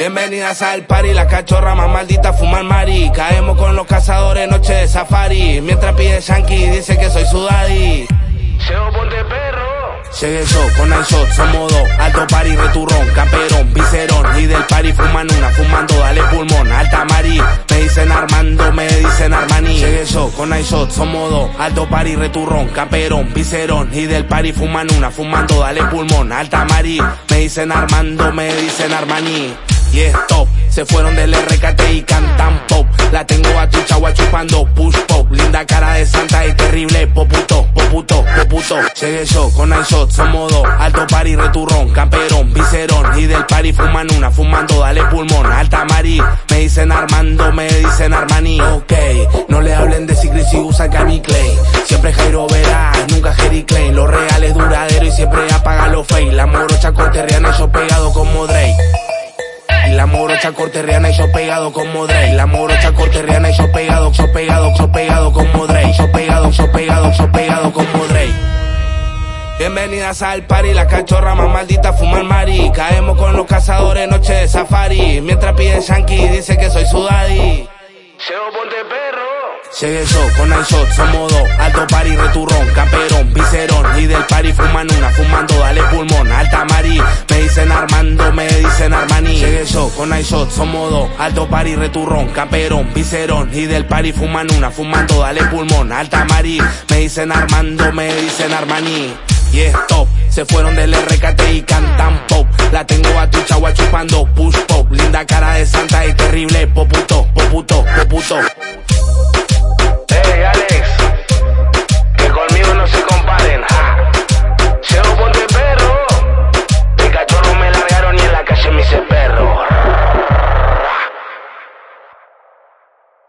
Bienvenidas al party, la cachorra más maldita fumar mari. Caemos con los cazadores, noche de safari. Mientras pide Yankee, dice que soy su daddy. Seo ponte perro. Llegué yo con el shot, somos dos, alto party, returrón, camperón, viserón y del party fuman una, fumando, dale pulmón, alta mari, me dicen Armando, me dicen Armani. Llegué yo con el shot, somos dos, alto party, returrón, camperón, viserón y del party fuman una, fumando, dale pulmón, alta mari, me dicen Armando, me dicen Armani. Y stop, se fueron del RKT y cantan pop. La tengo a tu chagua chupando push pop. Linda cara de santa y terrible poputo, poputo, poputo. Llegué yo con el shot, somos dos. Alto party, returrón, camperón, viserón. Y del fuman una, fumando, dale pulmón. Alta mari, me dicen Armando, me dicen Armani. Ok, no le hablen de Secret si usa Cami Clay. Siempre Jairo Verás, nunca Jerry Klein. Lo real es duradero y siempre apaga lo fake. La morocha corterriana yo pegado como Drake. La morocha corterriana y yo pegado como Drake. La morocha corterriana y yo pegado, yo pegado, yo pegado como Drake. Yo pegado, yo pegado, yo pegado como Drake. Bienvenidas al party, la cachorra más maldita fumar mari. Caemos con los cazadores, noche de safari. Mientras pide Yankee, dice que soy su daddy. Seo ponte perro. Llegué yo con el shot, somos dos, alto party, returrón, camperón, viserón y del party fuman una, fumando, dale pulmón, Armando, me dicen Armani. Llegué yo con el shot, somos dos, alto party, returrón, camperón, viserón y del party fuman una, fumando, dale pulmón, alta mari, me dicen Armando, me dicen Armani. Y stop, se fueron del RKT y cantan pop. La tengo a tu chagua chupando push pop. Linda cara de santa y terrible poputo, poputo, poputo.